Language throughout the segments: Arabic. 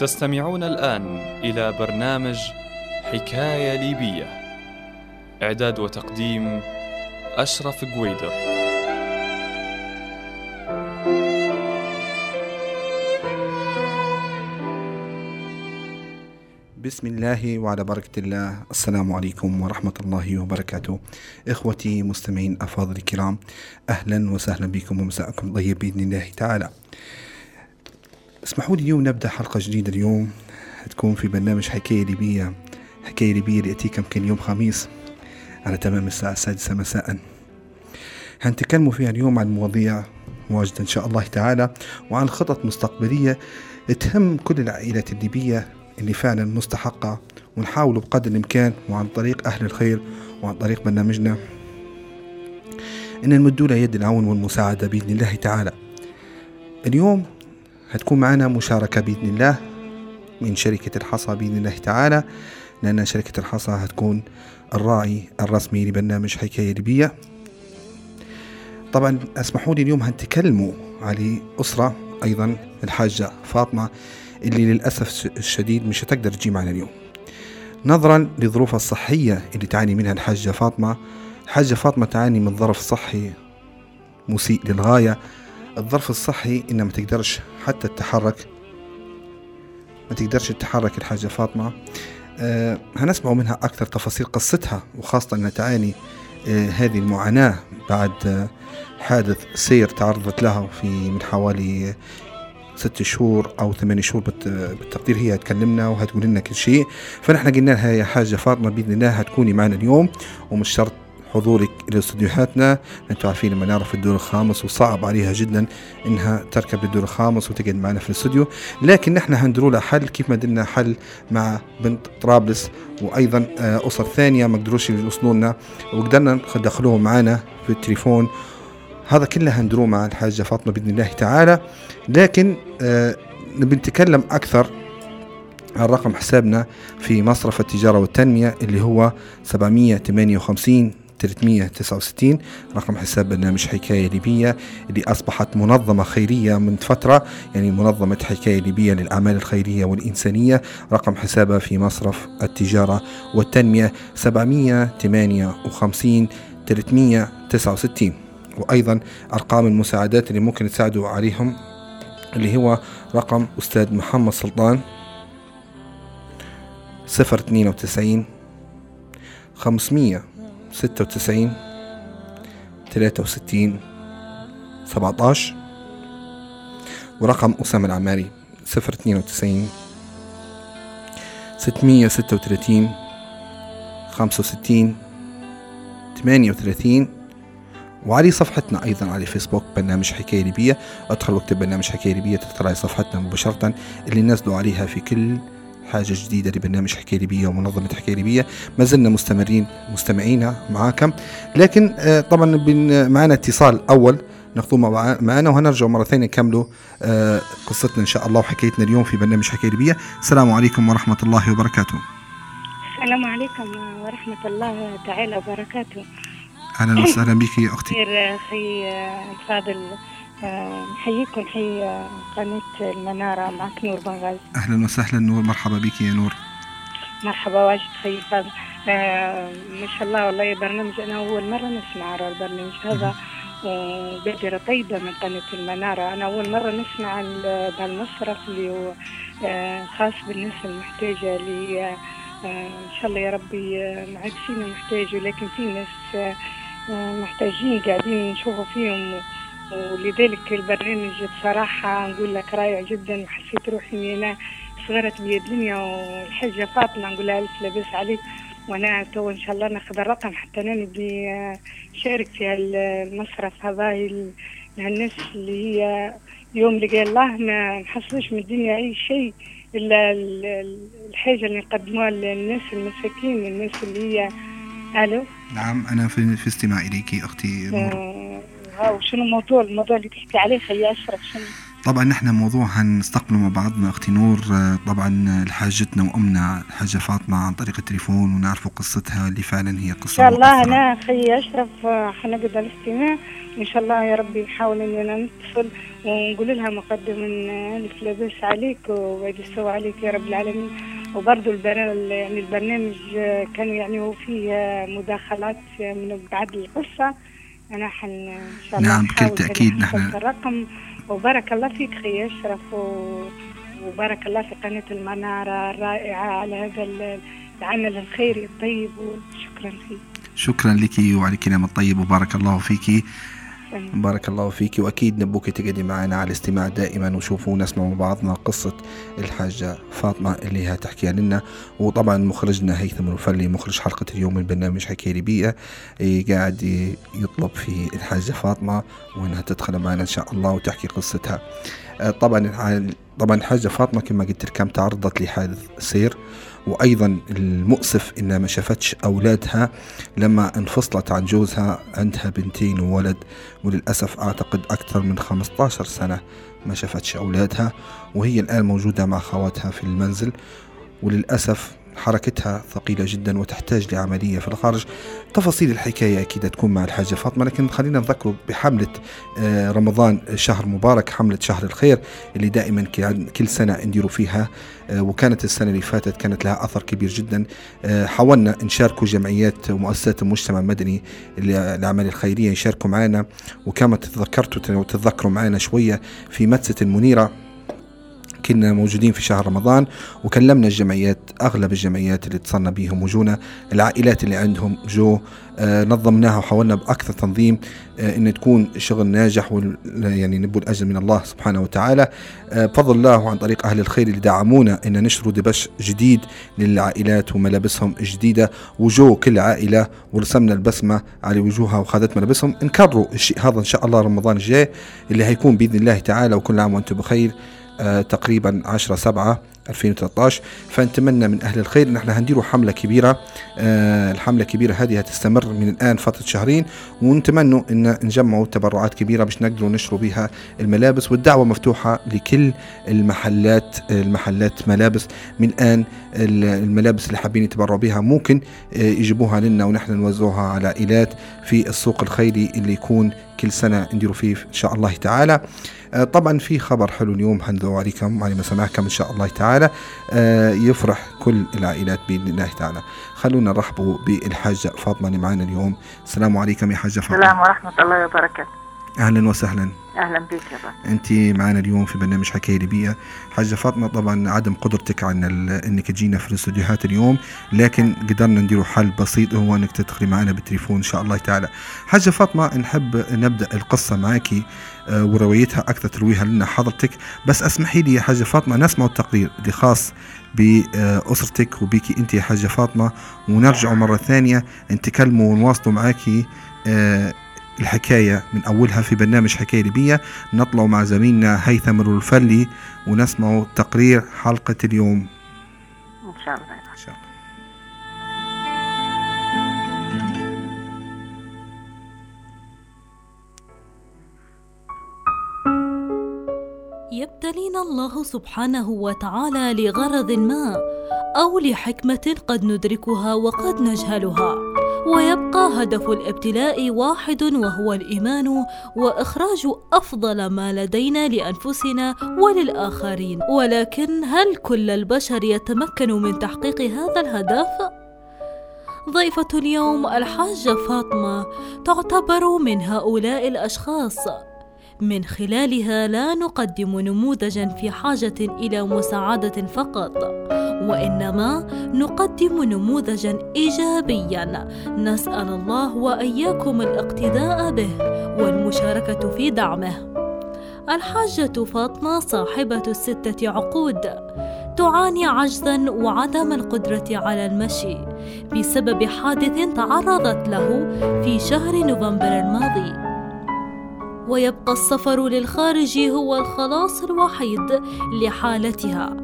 تستمعون الآن إلى برنامج حكاية ليبية. إعداد وتقديم أشرف قويدر بسم الله وعلى بركة الله. السلام عليكم ورحمة الله وبركاته. إخوتي مستمعين أفاضل الكرام أهلا وسهلا بكم ومساءكم. طيب بإذن الله تعالى. اسمحوا لي اليوم نبدأ حلقة جديدة اليوم. تكون في برنامج حكاية ليبية. حكاية ليبية اللي يأتيكم كل يوم خميس. على تمام الساعة السادسة مساء. هنتكلموا فيها اليوم عن مواضيع واجدة إن شاء الله تعالى وعن خطط مستقبلية تهم كل العائلات الليبية اللي فعلا مستحقة ونحاول بقدر الإمكان وعن طريق أهل الخير وعن طريق برنامجنا أن نمدوا يد العون والمساعدة بإذن الله تعالى. اليوم هتكون معنا مشاركة بإذن الله من شركة الحصى بإذن الله تعالى لأن شركة الحصى هتكون الراعي الرسمي لبرنامج حكاية ليبية. طبعا اسمحوا لي اليوم هنتكلموا على أسرة أيضا الحاجة فاطمة اللي للأسف الشديد مش هتقدر تجي معنا اليوم. نظرا لظروفها الصحية اللي تعاني منها الحاجة فاطمة. الحاجة فاطمة تعاني من ظرف صحي مسيء للغاية. الظرف الصحي إنها ما تقدرش حتى تتحرك. ما تقدرش تتحرك الحاجة فاطمة. أه هنسمع منها أكثر تفاصيل قصتها وخاصة أنها تعاني أه هذه المعاناة بعد أه حادث سير تعرضت له في من حوالي ست شهور أو ثمان شهور بالتقدير هي هتكلمنا وهتقول لنا كل شيء. فنحن قلنا لها يا حاجة فاطمة بإذن الله هتكوني معنا اليوم ومش شرط حضورك إلى استديوهاتنا. أنتم عارفين لما نعرف الدور الخامس وصعب عليها جدا إنها تركب للدور الخامس وتقعد معنا في الاستوديو. لكن نحن هندروا لها حل كيف ما درنا حل مع بنت طرابلس وأيضا أسر ثانية ما قدروش يوصلوا لنا وقدرنا ندخلوهم معنا في التليفون. هذا كله هندروه مع الحاجة فاطمة بإذن الله تعالى. لكن آه نبي نتكلم أكثر عن رقم حسابنا في مصرف التجارة والتنمية اللي هو 758 369 رقم حساب برنامج حكاية ليبية اللي أصبحت منظمة خيرية من فترة يعني منظمة حكاية ليبية للأعمال الخيرية والإنسانية رقم حسابها في مصرف التجارة والتنمية 758 369 وأيضا أرقام المساعدات اللي ممكن تساعدوا عليهم اللي هو رقم أستاذ محمد سلطان صفر اثنين وتسعين خمسمية ستة وتسعين ثلاثة وستين سبعة عشر ورقم أسامة العماري صفر اثنين وتسعين ستمية ستة وثلاثين خمسة وستين ثمانية وثلاثين وعلى صفحتنا أيضا على فيسبوك برنامج حكاية ليبية. أدخل واكتب برنامج حكاية ليبية تطلع صفحتنا مباشرة اللي نزلوا عليها في كل حاجة جديدة لبرنامج حكايه ليبيه ومنظمه حكايه ليبيه ما زلنا مستمرين مستمعين معاكم. لكن آه طبعا معنا اتصال أول ناخذوه معنا وهنرجع مرة ثانية نكملوا آه قصتنا إن شاء الله وحكايتنا اليوم في برنامج حكايه ليبيه السلام عليكم ورحمة الله وبركاته. السلام عليكم ورحمة الله تعالى وبركاته. أهلا وسهلا بك يا أختي. خير أخي الفاضل. نحييكم نحيي قناة المنارة معك نور بنغاز أهلا وسهلا نور مرحبا بك يا نور. مرحبا واجد خي الفاضل آه ما شاء الله والله برنامج أنا أول مرة نسمع على البرنامج هذا. وبادرة طيبة من قناة المنارة. أنا أول مرة نسمع عن المصرف اللي هو خاص بالناس المحتاجة اللي إن شاء الله يا ربي ما عاد فينا محتاج ولكن في ناس محتاجين قاعدين نشوفوا فيهم. ولذلك البرنامج بصراحة نقول لك رائع جدا وحسيت روحي أنا صغرت بيد دنيا والحاجة فاطمة نقول لها ألف لاباس عليك. وأنا تو إن شاء الله ناخذ الرقم حتى أنا نبي شارك في المصرف هذا للناس اللي هي يوم لقى الله ما نحصلش من الدنيا أي شيء إلا الحاجة اللي نقدموها للناس المساكين الناس اللي هي. ألو؟ نعم أنا في, في استماع اليك أختي نور. آه وشنو الموضوع؟ الموضوع اللي تحكي عليه خي اشرف شنو. طبعا نحن موضوع هنستقبله مع بعضنا. أختي نور آه، طبعا لحاجتنا وأمنا الحاجة فاطمة عن طريق التليفون ونعرفوا قصتها اللي فعلا هي قصة إن شاء الله مؤثرة. أنا أخي اشرف آه، حنقدر الاستماع. وان شاء الله يا ربي نحاول إننا نتصل ونقول لها مقدما آه، الف لاباس عليك وبعد السوء عليك يا رب العالمين. وبرضه البرنامج يعني البرنامج آه، كان يعني هو فيه آه، مداخلات آه، من بعد القصة. أنا حن إن شاء الله نعم، بكل تأكيد إن نحن- الرقم وبارك الله فيك خي اشرف و... وبارك الله في قناة المنارة الرائعة على هذا ال- العمل الخيري الطيب وشكرا فيك شكرا لك وعلى الكلام الطيب وبارك الله فيك. بارك الله فيك. وأكيد نبوك تقعدي معنا على الاستماع دائما وشوفوا ونسمع مع بعضنا قصة الحاجة فاطمة اللي هتحكيها لنا. وطبعا مخرجنا هيثم الوفلي مخرج حلقة اليوم من برنامج حكايه ليبيه إيه، قاعد يطلب في الحاجة فاطمة وإنها تدخل معنا إن شاء الله وتحكي قصتها. آه، طبعا طبعا الحاجة فاطمة كما قلت لكم تعرضت لحادث سير وأيضا المؤسف انها ما شافتش أولادها لما انفصلت عن جوزها عندها بنتين وولد وللأسف أعتقد أكثر من 15 سنة ما شافتش أولادها وهي الآن موجودة مع خواتها في المنزل وللأسف حركتها ثقيلة جدا وتحتاج لعملية في الخارج. تفاصيل الحكاية أكيد تكون مع الحاجة فاطمة لكن خلينا نذكره بحملة آه، رمضان شهر مبارك حملة شهر الخير اللي دائما كل- سنة نديروا فيها آه، وكانت السنة اللي فاتت كانت لها أثر كبير جدا. آه، حاولنا نشاركوا جمعيات ومؤسسات المجتمع المدني الأعمال الخيرية يشاركوا معنا وكما تذكرتوا وتتذكروا معنا شوية في مدسة المنيرة. كنا موجودين في شهر رمضان وكلمنا الجمعيات أغلب الجمعيات اللي اتصلنا بيهم وجونا العائلات اللي عندهم جو آه نظمناها وحاولنا بأكثر تنظيم آه إن تكون شغل ناجح يعني نبو الاجر من الله سبحانه وتعالى. آه بفضل الله وعن طريق أهل الخير اللي دعمونا إن نشروا دبش جديد للعائلات وملابسهم جديده وجو كل عائلة ورسمنا البسمة على وجوهها وخذت ملابسهم. نكرروا الشيء هذا إن شاء الله رمضان الجاي اللي هيكون بإذن الله تعالى وكل عام وأنتم بخير. تقريبا 10 7 2013 فنتمنى من أهل الخير ان إحنا هنديروا حملة كبيرة آه الحملة الكبيره هذه هتستمر من الآن فترة شهرين ونتمنوا إن نجمعوا تبرعات كبيرة باش نقدروا نشروا بها الملابس والدعوة مفتوحة لكل المحلات المحلات ملابس من الآن ال- الملابس اللي حابين يتبرعوا بها ممكن آه يجيبوها لنا ونحن نوزعوها على عائلات في السوق الخيري اللي يكون كل سنة نديروا فيه إن شاء الله تعالى. آه، طبعا في خبر حلو اليوم هنذو عليكم على مسامعكم إن شاء الله تعالى. آه، يفرح كل العائلات بإذن الله تعالى. خلونا نرحبوا بالحاجة فاطمة اللي معنا اليوم. السلام عليكم يا حاجة فاطمة. السلام ورحمة الله وبركاته. أهلا وسهلا. أهلا بك يا أنت معنا اليوم في برنامج حكاية ليبيه حاجة فاطمة طبعا عدم قدرتك عن إنك تجينا في الاستوديوهات اليوم لكن قدرنا نديروا حل بسيط هو إنك تدخلي معنا بالتليفون إن شاء الله تعالى. حاجة فاطمة نحب نبدأ القصة معاكي آه، وروايتها أكثر ترويها لنا حضرتك. بس اسمحي لي يا حاجة فاطمة نسمع التقرير اللي خاص بأسرتك وبيكي أنت يا حاجة فاطمة. ونرجعوا مرة ثانية نتكلموا ونواصلوا معاكي الحكاية من أولها في برنامج حكاية ليبية. نطلع مع زميلنا هيثم الفلي ونسمع تقرير حلقة اليوم. إن شاء الله. إن شاء الله. يبتلينا الله سبحانه وتعالى لغرض ما أو لحكمة قد ندركها وقد نجهلها. ويبقى هدف الابتلاء واحد وهو الإيمان وإخراج أفضل ما لدينا لأنفسنا وللآخرين. ولكن هل كل البشر يتمكن من تحقيق هذا الهدف؟ ضيفة اليوم الحاجة فاطمة تعتبر من هؤلاء الأشخاص. من خلالها لا نقدم نموذجا في حاجة إلى مساعدة فقط وإنما نقدم نموذجا ايجابيا. نسأل الله وإياكم الاقتداء به والمشاركة في دعمه. الحاجة فاطمة صاحبة الستة عقود. تعاني عجزا وعدم القدرة على المشي بسبب حادث تعرضت له في شهر نوفمبر الماضي. ويبقى السفر للخارج هو الخلاص الوحيد لحالتها.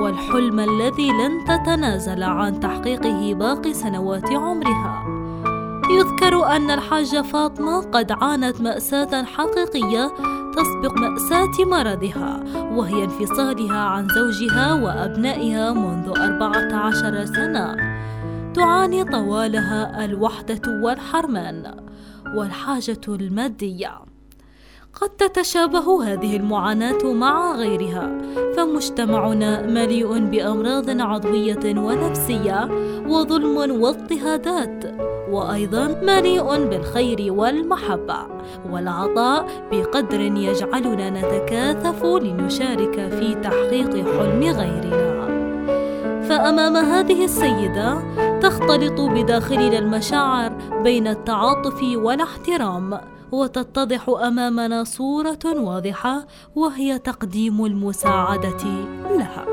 والحلم الذي لن تتنازل عن تحقيقه باقي سنوات عمرها. يذكر أن الحاجة فاطمة قد عانت مأساة حقيقية تسبق مأساة مرضها وهي انفصالها عن زوجها وأبنائها منذ أربعة عشر سنة. تعاني طوالها الوحدة والحرمان والحاجة المادية. قد تتشابه هذه المعاناة مع غيرها فمجتمعنا مليء بأمراض عضوية ونفسية وظلم واضطهادات وأيضا مليء بالخير والمحبة والعطاء بقدر يجعلنا نتكاثف لنشارك في تحقيق حلم غيرنا. فأمام هذه السيدة تختلط بداخلنا المشاعر بين التعاطف والاحترام وتتضح أمامنا صورة واضحة وهي تقديم المساعدة لها.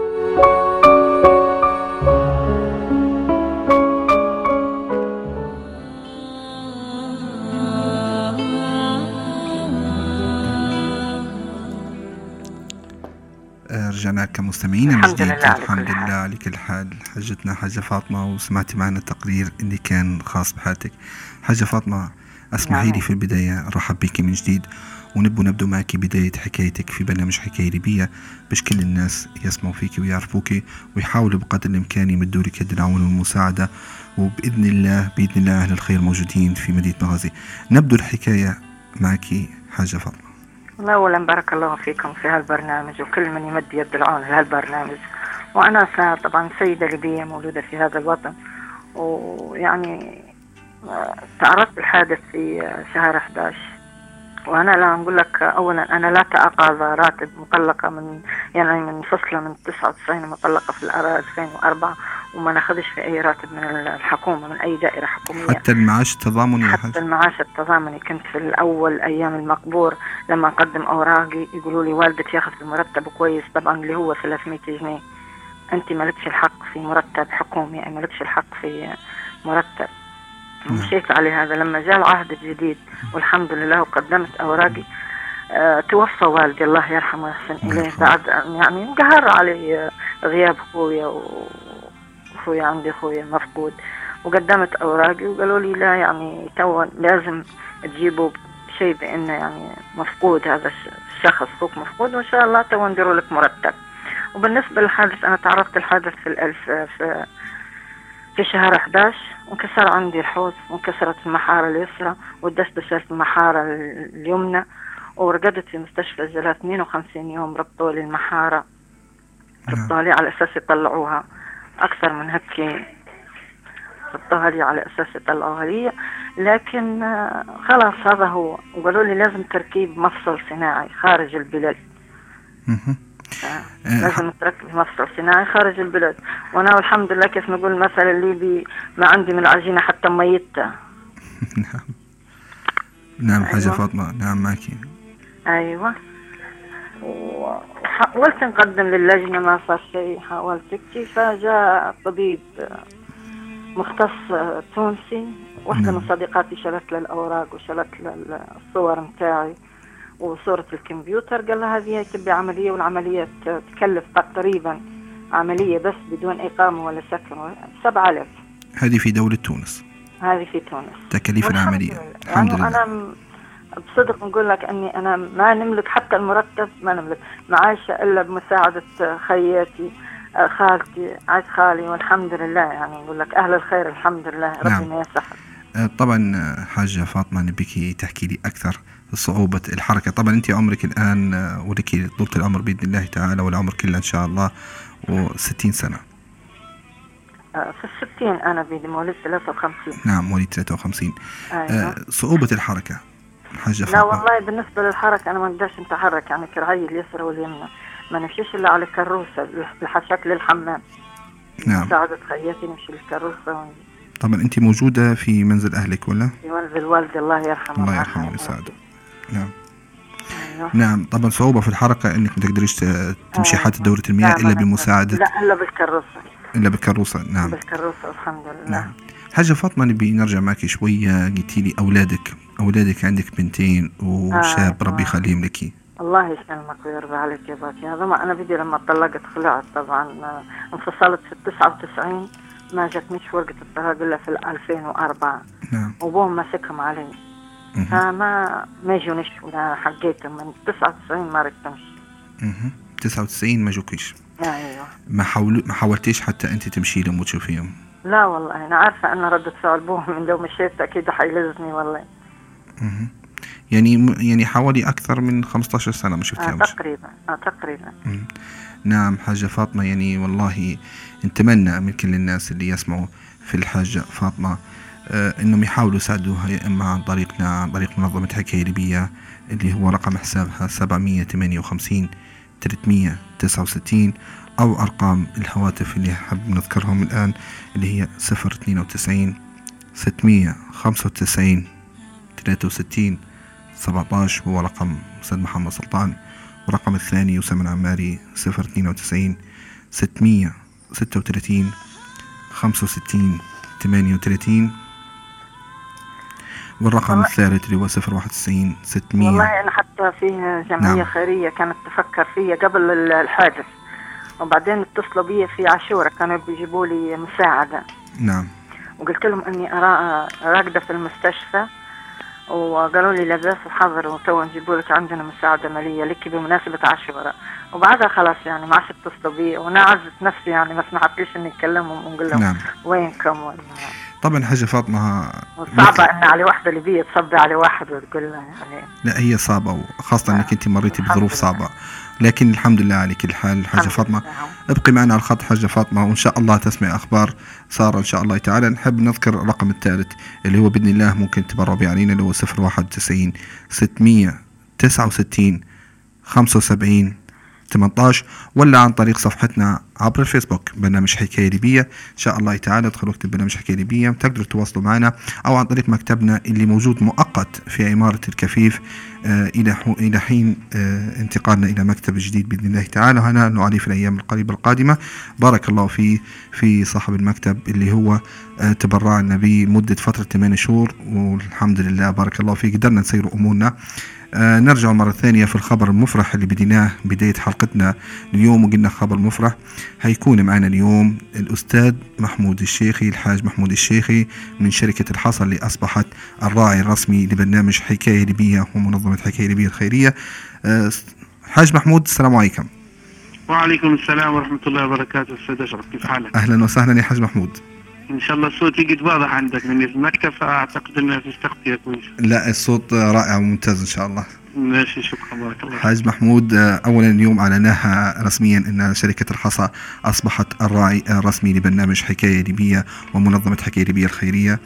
رجعنا لكم مستمعين من الحمد جديد لله على الحمد كل لله حال. على كل حال حجتنا حاجة فاطمة وسمعتي معنا التقرير اللي كان خاص بحالتك حاجة فاطمة اسمحي لي نعم. في البداية أرحب بك من جديد ونبو نبدو معك بداية حكايتك في برنامج حكاية ليبية باش كل الناس يسمعوا فيك ويعرفوك ويحاولوا بقدر الإمكان يمدوا لك يد العون والمساعدة وبإذن الله بإذن الله أهل الخير موجودين في مدينة بنغازي نبدو الحكاية معك حاجة فاطمة والله أولا بارك الله فيكم في هالبرنامج وكل من يمد يد العون لهالبرنامج وأنا طبعا سيدة ليبية مولودة في هذا الوطن ويعني تعرضت الحادث في شهر 11 وأنا لا أقول لك أولا أنا لا أتقاضى راتب مطلقة من يعني من فصلة من 99 مطلقة في الأرى 2004 وما نأخذش في أي راتب من الحكومة من أي دائرة حكومية. حتى المعاش التضامني حتى المعاش التضامني. كنت في الأول أيام المقبور لما أقدم أوراقي يقولوا لي والدك ياخذ المرتب كويس طبعا اللي هو 300 جنيه. أنت مالكش الحق في مرتب حكومي يعني مالكش الحق في مرتب. مشيت على هذا لما جاء العهد الجديد والحمد لله وقدمت أوراقي. آه توفى والدي الله يرحمه ويحسن إليه يرحمه. بعد يعني قهر علي آه، غياب أخويا وأخويا عندي أخويا مفقود وقدمت أوراقي وقالوا لي لا يعني تو لازم تجيبوا شيء بأنه يعني مفقود هذا الش- الشخص أخوك مفقود وإن شاء الله تو نديروا لك مرتب. وبالنسبة للحادث أنا تعرضت الحادث في الألف في في شهر 11 وانكسر عندي الحوض وانكسرت المحارة اليسرى ودشدشت المحارة ال- اليمنى ورقدت في مستشفى الجلاء 52 يوم ربطوا لي المحارة. نعم. ربطوها لي على أساس يطلعوها. أكثر من هيك ربطوها لي على أساس يطلعوها لي. لكن آه، خلاص هذا هو. وقالوا لي لازم تركيب مفصل صناعي خارج البلاد لازم تركب مفصل صناعي خارج البلاد. وأنا والحمد لله كيف نقول المثل الليبي ما عندي من العجينة حتى ميتة. نعم. نعم حاجة أيوة. فاطمة. نعم معك. أيوه. وحاولت نقدم للجنة ما صار شيء. حاولت. كتير فجاء طبيب مختص تونسي. واحدة نعم. من صديقاتي شلت له الأوراق وشلت له الصور متاعي وصورة الكمبيوتر قال لها هذه تبي عملية والعملية تكلف تقريبا عملية بس بدون إقامة ولا سكن. سبعة آلاف. هذه في دولة تونس. هذه في تونس. تكاليف العملية. لله. الحمد لله. أنا بصدق نقول لك أني أنا ما نملك حتى المرتب ما نملك. معايشة إلا بمساعدة خياتي خالتي عاد خالي والحمد لله. يعني نقول لك أهل الخير الحمد لله. نعم. ربنا يسهل. آه، طبعا آه، حاجة فاطمة نبيكي تحكي لي أكثر صعوبة الحركة. طبعا أنت عمرك الآن آه، ولك طولة العمر بإذن الله تعالى والعمر كله إن شاء الله و60 سنة. آه، في الستين أنا بيدي مواليد 53 نعم مواليد 53 أيوة. آه، صعوبة الحركة حاجة لا فاطمة. والله بالنسبة للحركة أنا ما نقدرش نتحرك يعني كرعي اليسرى واليمنى. ما نمشيش إلا على كروسة الحشاك للحمام. نعم. مساعدة خياتي نمشي للكروسة. طبعا أنت موجودة في منزل أهلك ولا؟ يولد الوالد الله يرحمه الله. يرحمه ويسعده نعم. أيوة. نعم طبعا صعوبة في الحركة إنك ما تقدريش تمشي آه. حتى دورة المياه لا، إلا ما بمساعدة. لا إلا بالكروسة إلا بالكروسة نعم. بالكروسة الحمد لله. نعم. حاجة فاطمة نبي نرجع معك شوية. قلتي لي أولادك أولادك عندك بنتين وشاب آه. ربي يخليهم لك. الله يسلمك ويرضى عليك يا باتي هذا ما أنا بدي لما طلقت خلعت طبعا آه، انفصلت في التسعة وتسعين. ما جاتنيش ورقة الطلاق إلا في 2004 نعم. وأبوهم ماسكهم علي. فما ما جونيش ولا حقيتهم من 99 ما ركتمش مهم. 99 ما جوكيش. أيوه. ما حاول ما حاولتيش حتى أنت تمشي لهم وتشوفيهم؟ لا والله. أنا عارفة أن ردة فعل ابوهم من لو مشيت أكيد حيلزني والله. يعني يعني حوالي أكثر من 15 سنة ما آه شفتيهمش تقريبا. آه تقريبا. نعم حاجة فاطمة يعني والله نتمنى من كل الناس اللي يسمعوا في الحاجة فاطمة. آه إنهم يحاولوا يساعدوها يا إما عن طريقنا عن طريق منظمة حكاية ليبية اللي هو رقم حسابها 758 369 أو أرقام الهواتف اللي حاب نذكرهم الآن اللي هي 092 695 63 17 هو رقم أستاذ محمد سلطان. ورقم الثاني يسمى عماري 092 636 65 38 والرقم الثالث اللي هو 091 600 والله أنا حتى في جمعية نعم. خيرية كانت تفكر فيا قبل ال- الحادث. وبعدين اتصلوا بي في عاشورة كانوا بيجيبوا لي مساعدة. نعم. وقلت لهم إني راقده في المستشفى وقالوا لي لا بأس وحضروا تو نجيبوا لك عندنا مساعدة مالية لك بمناسبة عاشوره وبعدها خلاص يعني ما عادش اتصلوا بي وأنا عزت نفسي يعني ما سمحتليش إني اكلمهم ونقول لهم نعم. وينكم ولا طبعا حاجة فاطمة وصعبة إن على واحدة ليبية تصبي على واحد وتقول له يعني. لا هي صعبة وخاصة إنك أنت مريتي بظروف. صعبة. لكن الحمد لله على كل حال حاجة فاطمة. ابقي معنا على الخط حاجة فاطمة وإن شاء الله تسمع أخبار سارة إن شاء الله تعالى نحب نذكر الرقم الثالث اللي هو بإذن الله ممكن تبرعوا به علينا اللي هو 091 669 75 18 ولا عن طريق صفحتنا عبر الفيسبوك. برنامج حكاية ليبية. إن شاء الله تعالى ادخلوا اكتب برنامج حكاية ليبية. تقدروا تواصلوا معنا أو عن طريق مكتبنا اللي موجود مؤقت في عمارة الكفيف آه، إلى حو- إلى حين آه، انتقالنا إلى مكتب جديد بإذن الله تعالى. وهنا نعاني في الأيام القريبة القادمة. بارك الله فيه في صاحب المكتب اللي هو آه، تبرعنا به مدة فترة 8 شهور. والحمد لله بارك الله فيه قدرنا نسير أمورنا. آه، نرجع مرة ثانية في الخبر المفرح اللي بديناه بداية حلقتنا اليوم وقلنا خبر مفرح. هيكون معنا اليوم الأستاذ محمود الشيخي الحاج محمود الشيخي من شركة الحصى اللي أصبحت الراعي الرسمي لبرنامج حكاية ليبية ومنظمة حكاية ليبية الخيرية. آه، حاج محمود السلام عليكم. وعليكم السلام ورحمة الله وبركاته أستاذ أشرف كيف حالك؟ أهلا وسهلا يا حاج محمود. إن شاء الله الصوت يقد واضح عندك من المكتب فأعتقد أنها في تغطية كويس. لا الصوت رائع وممتاز إن شاء الله. ماشي شكرا بارك الله حاج محمود آه، أولا اليوم أعلناها رسميا أن شركة الحصى أصبحت الراعي الرسمي لبرنامج حكاية ليبية ومنظمة حكاية ليبية الخيرية.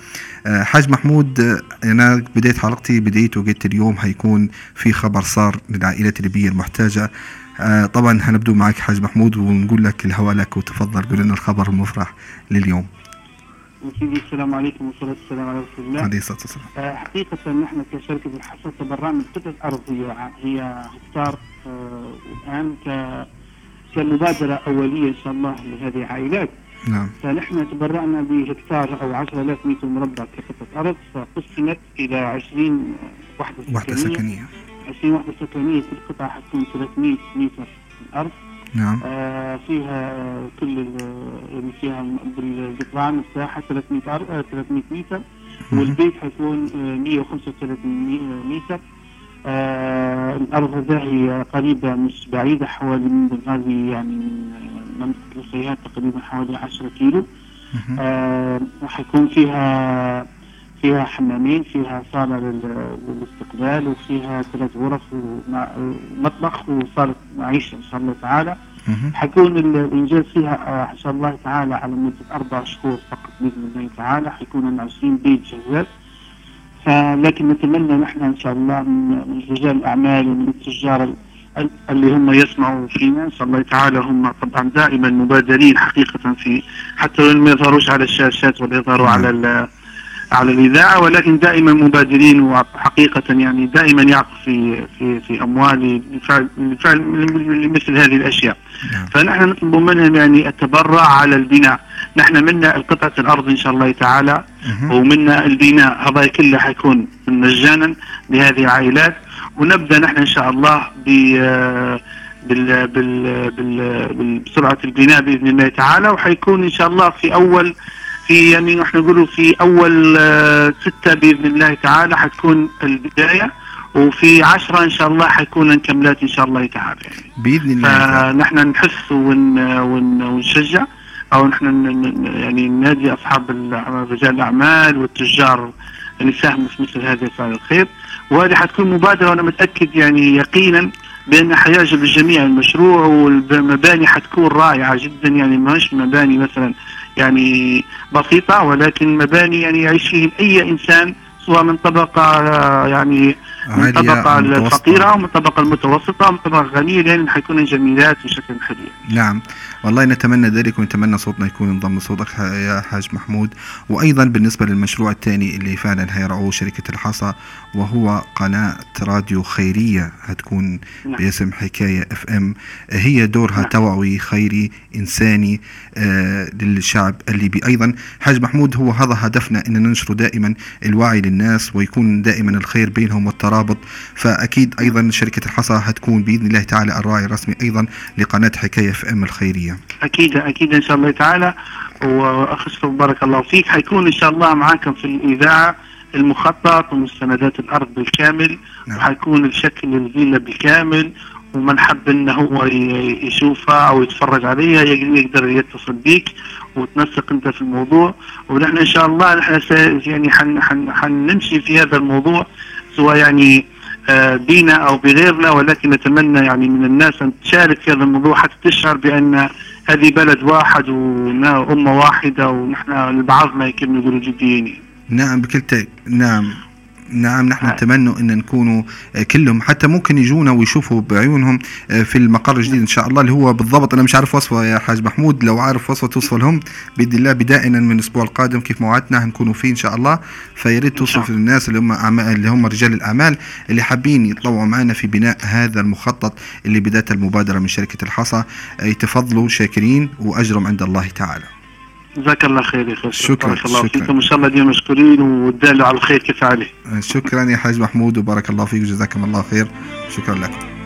آه، حاج محمود آه، أنا بديت حلقتي بديت وقلت اليوم هيكون في خبر صار للعائلات الليبية المحتاجة. آه، طبعا هنبدو معك حاج محمود ونقول لك الهواء لك وتفضل قول لنا الخبر المفرح لليوم. سيدي السلام عليكم والصلاة والسلام على رسول الله. عليه الصلاة والسلام. آه، حقيقة نحن كشركة الحصى تبرعنا بقطعة أرض هي هي هكتار آه، الآن ك كمبادرة أولية إن شاء الله لهذه العائلات. نعم. فنحن تبرعنا بهكتار أو 10000 متر مربع كقطعة أرض فقسمت إلى 20 وحدة وحدة سكنية. سكنية. 20 وحدة سكنية كل قطعة حتكون 300 متر الأرض. نعم. آه، فيها كل يعني فيها بالقطران مساحة 300 أر- آه، 300 متر والبيت حيكون آه، 135 مي- متر. آه، الأرض هذه قريبة مش بعيدة حوالي من بنغازي يعني من آه، الخيات تقريبا حوالي 10 كيلو. آه، وحيكون فيها فيها حمامين فيها صالة لل- للاستقبال وفيها ثلاث غرف ومطبخ وصالة معيشة إن شاء الله تعالى. حيكون ال- الإنجاز فيها آه، إن شاء الله تعالى على مدة أربع شهور فقط بإذن الله تعالى حيكون لنا 20 بيت شغال فلكن نتمنى نحن إن شاء الله من رجال الأعمال ومن التجار ال- ال- اللي هم يسمعوا فينا إن شاء الله تعالى هم طبعا دائما مبادرين حقيقة في حتى لو ما يظهروش على الشاشات ولا يظهروا. على على الإذاعة ولكن دائما مبادرين وحقيقة يعني دائما يعطوا في في في أموال لفعل لمثل هذه الأشياء. نعم. فنحن نطلب منهم يعني التبرع على البناء. نحن منا قطعة الأرض إن شاء الله تعالى. ومنا البناء. هذا كله حيكون مجانا لهذه العائلات. ونبدأ نحن إن شاء الله ب بال بال بال بسرعة البناء بإذن الله تعالى. وحيكون إن شاء الله في أول في يعني نحن نقولوا في أول آه، ستة بإذن الله تعالى حتكون البداية وفي عشرة إن شاء الله حيكون انكملات إن شاء الله تعالى يعني بإذن الله. فنحن نحس ون ون ونشجع أو نحن يعني ننادي أصحاب ال- رجال الأعمال والتجار اللي يساهموا في مثل هذه فعل الخير وهذه حتكون مبادرة وأنا متأكد يعني يقينا بأن حيعجب الجميع المشروع والمباني حتكون رائعة جدا يعني مش مباني مثلا يعني بسيطة ولكن مباني يعني يعيش فيه أي إنسان سواء من طبقة آه، يعني من عالية الطبقه أو متوسطة. الفقيرة أو من الطبقه المتوسطة أو من الطبقه الغنية لأن حيكون جميلات بشكل حلو نعم والله نتمنى ذلك ونتمنى صوتنا يكون انضم صوتك يا حاج محمود. وأيضا بالنسبة للمشروع الثاني اللي فعلا هيرعوه شركة الحصى وهو قناة راديو خيرية هتكون نعم. باسم حكاية اف ام هي دورها نعم. توعوي خيري إنساني آه للشعب الليبي. أيضا حاج محمود هو هذا هدفنا إن ننشر دائما الوعي للناس ويكون دائما الخير بينهم والترابط. فأكيد أيضا شركة الحصى هتكون بإذن الله تعالى الراعي الرسمي أيضا لقناة حكاية اف ام الخيريه أكيد أكيد إن شاء الله تعالى. واخ بارك الله فيك. حيكون إن شاء الله معاكم في الإذاعة المخطط ومستندات الأرض بالكامل. نعم. وحيكون الشكل الفيلا بالكامل. ومن حب إنه هو يشوفها أو يتفرج عليها يق- يقدر يتصل بيك وتنسق أنت في الموضوع. ونحن إن شاء الله نحن يعني حن حن حنمشي في هذا الموضوع سواء يعني بينا أو بغيرنا ولكن نتمنى يعني من الناس أن تشارك في هذا الموضوع حتى تشعر بأن هذه بلد واحد وأمة واحدة ونحن لبعضنا كما نقولوا جديين. نعم بكل نعم. نعم نحن هاي. نتمنى إن نكونوا آه، كلهم. حتى ممكن يجونا ويشوفوا بعيونهم آه، في المقر الجديد إن شاء الله اللي هو بالضبط. أنا مش عارف وصفة يا حاج محمود. لو عارف وصفة توصفه لهم بإذن الله بدايه من الأسبوع القادم كيف ما وعدنا هنكونوا فيه إن شاء الله. فيا ريت توصف للناس اللي هم اللي هم رجال الأعمال اللي حابين يتطوعوا معنا في بناء هذا المخطط اللي بداته المبادرة من شركة الحصى. آه، يتفضلوا شاكرين وأجرهم عند الله تعالى. جزاك الله خير يا أخي. شكراً، بارك الله شكراً. فيكم. إن شاء الله ديما مشكورين والدال على الخير كيف عليه. شكرا يا حاج محمود وبارك الله فيك وجزاكم الله خير. شكرا لكم.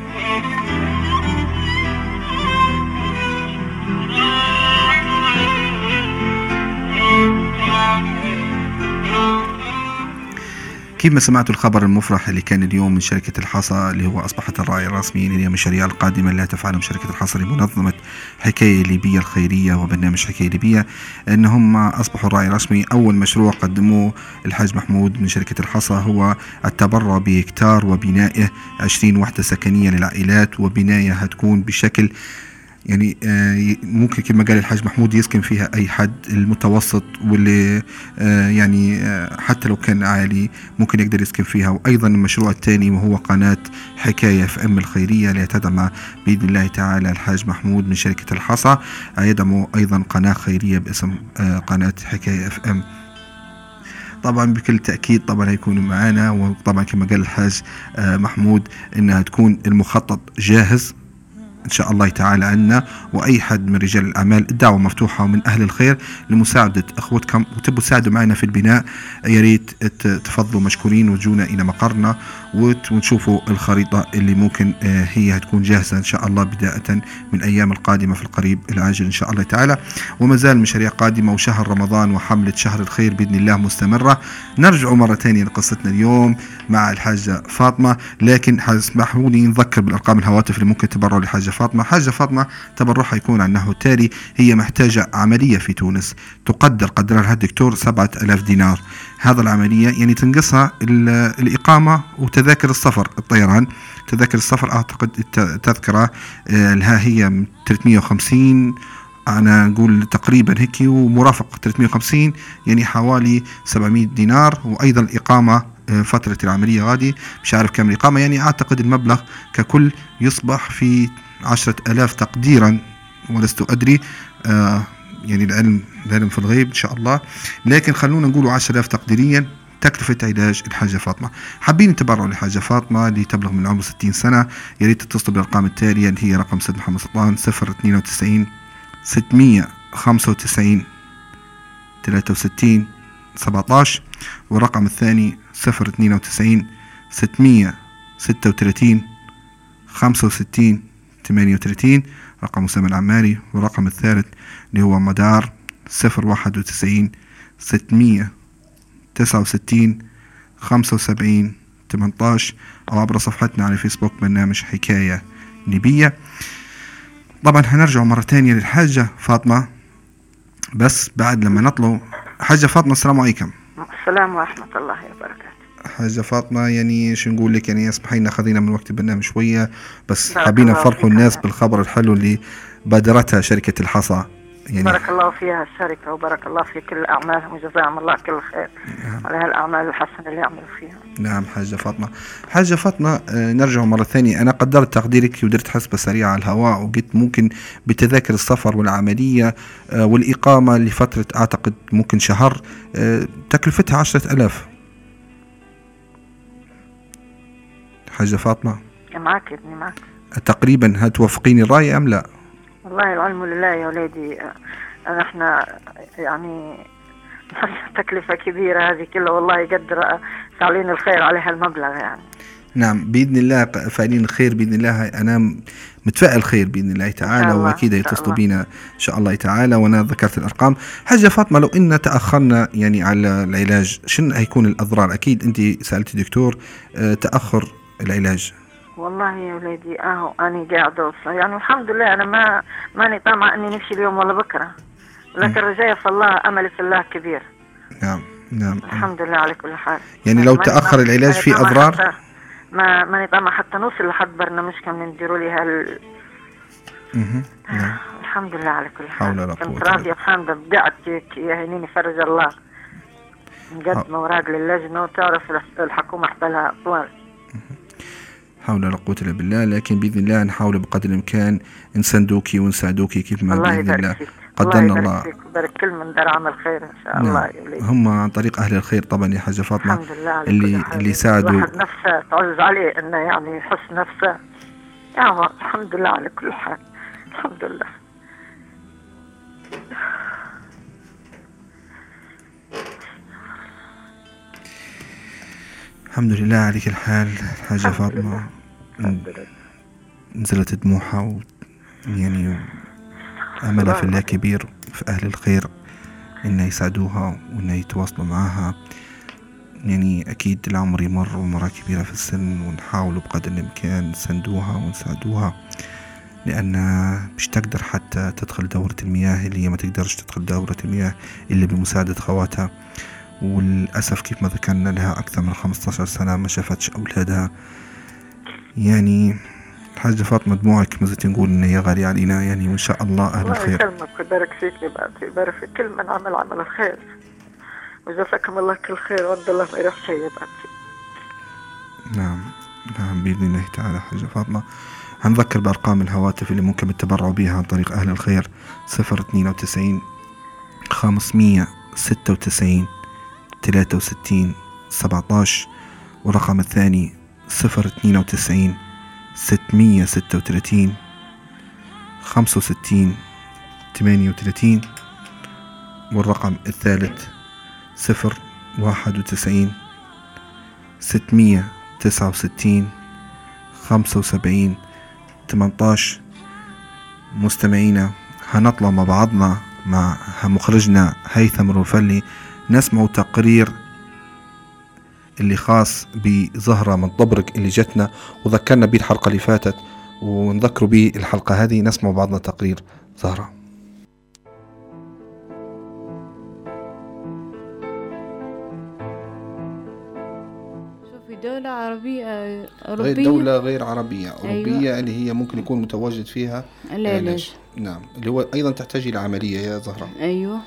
كيف ما سمعتوا الخبر المفرح اللي كان اليوم من شركة الحصى اللي هو أصبحت الراعي الرسمي للمشاريع القادمة اللي تفعلهم شركة الحصى لمنظمة حكاية ليبية الخيرية وبرنامج حكاية ليبية أن هم أصبحوا الراعي الرسمي أول مشروع قدموه الحاج محمود من شركة الحصى هو التبرع بهكتار وبنائه 20 وحدة سكنية للعائلات وبناية هتكون بشكل يعني آه، ممكن كما قال الحاج محمود يسكن فيها أي حد المتوسط واللي آه، يعني آه، حتى لو كان عالي ممكن يقدر يسكن فيها. وأيضا المشروع الثاني وهو قناة حكاية في أم الخيرية اللي تدعم بإذن الله تعالى الحاج محمود من شركة الحصى. يدعم أيضا قناة خيرية باسم قناة حكاية اف أم. طبعا بكل تأكيد طبعا هيكونوا معنا وطبعا كما قال الحاج محمود إنها تكون المخطط جاهز. إن شاء الله تعالى عنا وأي حد من رجال الأعمال الدعوة مفتوحة ومن أهل الخير لمساعدة أخوتكم وتبوا تساعدوا معنا في البناء. يا ريت تفضلوا مشكورين وتجونا إلى مقرنا. وتشوفوا الخريطة اللي ممكن آه، هي هتكون جاهزة إن شاء الله بداية من الأيام القادمة في القريب العاجل إن شاء الله تعالى. وما زال مشاريع قادمة وشهر رمضان وحملة شهر الخير بإذن الله مستمرة. نرجع مرة ثانية لقصتنا اليوم مع الحاجة فاطمة. لكن اسمحوا لي نذكر بالأرقام الهواتف اللي ممكن تبرعوا لحاجة فاطمة. حاجة فاطمة تبرعها يكون على النحو التالي هي محتاجة عملية في تونس. تقدر قدرها الدكتور 7000 دينار. هذا العملية يعني تنقصها ال- الإقامة وتذاكر السفر الطيران. تذاكر السفر أعتقد الت- التذكرة آه، لها هي 350 أنا أقول تقريبا هيك ومرافق 350 يعني حوالي 700 دينار. وأيضا الإقامة آه، فترة العملية غادي مش عارف كم الإقامة يعني أعتقد المبلغ ككل يصبح في عشرة ألاف تقديرا ولست أدري آه يعني العلم العلم في الغيب إن شاء الله. لكن خلونا نقول عشرة ألاف تقديريا تكلفة علاج الحاجة فاطمة. حابين تبرعوا لحاجة فاطمة اللي تبلغ من العمر 60 سنة. يا ريت تتصلوا بالأرقام التالية اللي هي رقم سيد محمد سلطان 092 695 63 17 والرقم الثاني 092 636 65 38 رقم أسامة العماري. والرقم الثالث اللي هو مدار 091 669 75 18 أو عبر صفحتنا على فيسبوك برنامج حكاية ليبية طبعا هنرجع مرة تانية للحاجة فاطمة. بس بعد لما نطلع حاجة فاطمة السلام عليكم. السلام ورحمة الله وبركاته. حاجة فاطمة يعني شو نقول لك؟ يعني اسمحي لنا خذينا من وقت البرنامج شوية بس حابين نفرحوا. الناس بالخبر الحلو اللي بادرتها شركة الحصى. يعني بارك الله فيها الشركة وبارك الله في كل أعمالهم وجزاهم الله كل خير. على هالأعمال الحسنة اللي يعملوا فيها. نعم حاجة فاطمة. حاجة فاطمة آه، نرجع مرة ثانية. أنا قدرت تقديرك ودرت حسبة سريعة على الهواء وقلت ممكن بتذاكر السفر والعملية آه، والإقامة لفترة أعتقد ممكن شهر آه، تكلفتها عشرة ألاف. حاجة فاطمة؟ معك ابني معك. تقريبا هتوافقيني الرأي أم لا؟ والله العلم لله يا ولادي آه، إحنا يعني تكلفة كبيرة هذه كلها والله يقدر فاعلين الخير على هالمبلغ يعني. نعم بإذن الله فاعلين الخير بإذن الله. أنا متفائل خير بإذن الله تعالى الله، وأكيد يتصلوا الله. بنا إن شاء الله تعالى. وأنا ذكرت الأرقام. حاجة فاطمة لو إن تأخرنا يعني على العلاج شنو هيكون الأضرار؟ أكيد أنت سألت دكتور آه، تأخر العلاج. والله يا ولادي أهو أنا قاعدة وص- يعني الحمد لله أنا ما ماني طامعة إني نمشي اليوم ولا بكرة. لكن رجايا في الله أملي في الله كبير. نعم نعم. الحمد لله على كل حال. يعني لو طامعة- العلاج في حتى- ما ماني طامعة حتى نوصل لحد برنامجكم من نديروا لي هال. نعم. الحمد لله على كل حال. كنت إلا راضية بحمد بقعدتك يا هنيني فرج الله. نقدم اوراق للجنة وتعرف الح- الحكومة حبالها طوال حول ولا قوة إلا بالله لكن بإذن الله نحاول بقدر الإمكان نساندوكي ونساعدوكي كيف ما الله بإذن الله. قدرنا الله الله يبارك فيك. ويبارك كل من دار عمل خير إن شاء الله نعم وليدي هم عن طريق أهل الخير طبعا يا حاجة فاطمة. الحمد لله على اللي كل حال. اللي ساعدوا الواحد نفسه تعز عليه إنه يعني يحس نفسه. يا الحمد لله على كل حال. الحمد لله. الحمد لله على كل حال حاجة الحمد فاطمة. لله. الحمد لله. نزلت دموعها و يعني أملها في الله كبير في أهل الخير إنه يساعدوها وإنه يتواصلوا معها يعني أكيد العمر يمر ومرة كبيرة في السن ونحاول بقدر الإمكان نساندوها ونساعدوها لأنها مش تقدر حتى تدخل دورة المياه اللي هي ما تقدرش تدخل دورة المياه إلا بمساعدة خواتها. وللأسف كيف ما ذكرنا لها أكثر من 15 سنة ما شافتش أولادها. يعني الحاجة فاطمة دموعك ما زلت نقول إن هي غالية علينا. يعني وإن شاء الله أهل الله الخير. يسلمك ويبارك فيك يبارك في كل من عمل عمل الخير. وجزاكم الله كل خير وعند الله ما يروح شيء يا بعد نعم نعم بإذن الله تعالى حاجة فاطمة. هنذكر بأرقام الهواتف اللي ممكن التبرع بها عن طريق أهل الخير. صفر اثنين وتسعين خمسمية ستة وتسعين تلاتة وستين سبعتاش والرقم الثاني صفر اثنين وتسعين ستمية ستة وتلاتين خمسة وستين ثمانية وتلاتين والرقم الثالث صفر واحد وتسعين ستمية تسعة وستين خمسة وسبعين تمنتاش. مستمعينا هنطلع مع بعضنا مع مخرجنا هيثم الرفلي. نسمع تقرير اللي خاص بزهرة من طبرق اللي جتنا وذكرنا به الحلقة اللي فاتت ونذكروا به الحلقة هذه نسمع بعضنا تقرير زهرة. شوفي دولة عربية غير أوروبية. دولة غير عربية أوروبية أيوة. اللي هي ممكن يكون متواجد فيها العلاج. نعم. اللي هو أيضا تحتاج إلى عملية يا زهرة. أيوة.